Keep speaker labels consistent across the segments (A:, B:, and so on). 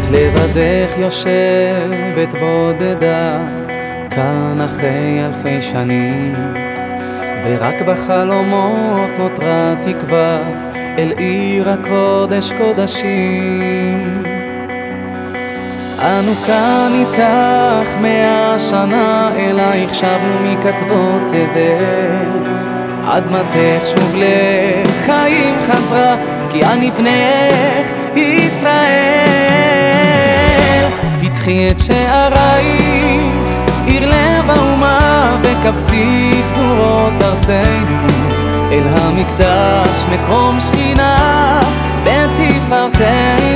A: את לבדך יושבת בודדה, כאן אחרי אלפי שנים, ורק בחלומות נותרה תקווה אל עיר הקודש קודשים. אנו כאן איתך מאה שנה, אלייך שבנו מקצוות תבל. אדמתך שוב לחיים חזרה, כי אני פניך ישראל. פתחי את שערייך, עיר לב האומה, וקבצי פזורות ארצנו, אל המקדש מקום שכינה, בתפארתנו.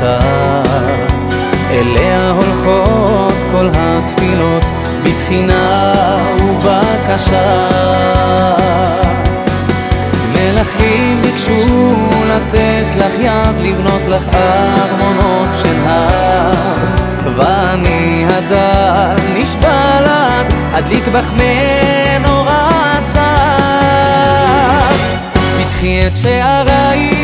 A: מורשה. אליה הולכות כל התפילות, בתחינה ובקשה. מלכים ביקשו לתת לך יד, לבנות לך ארמונות של הר. ואני הדל נשבע לך, אדליק בך מנורת זר. פתחי את שערייך,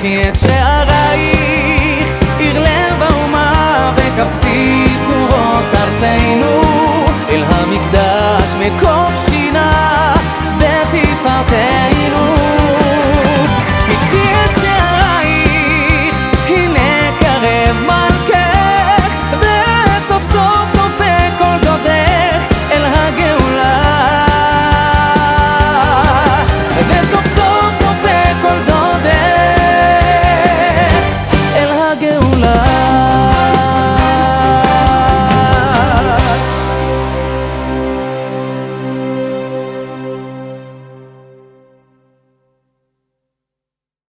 A: פתחי את שערייך, עיר לב האומה וקבצי צורות ארצנו, אל המקדש מקום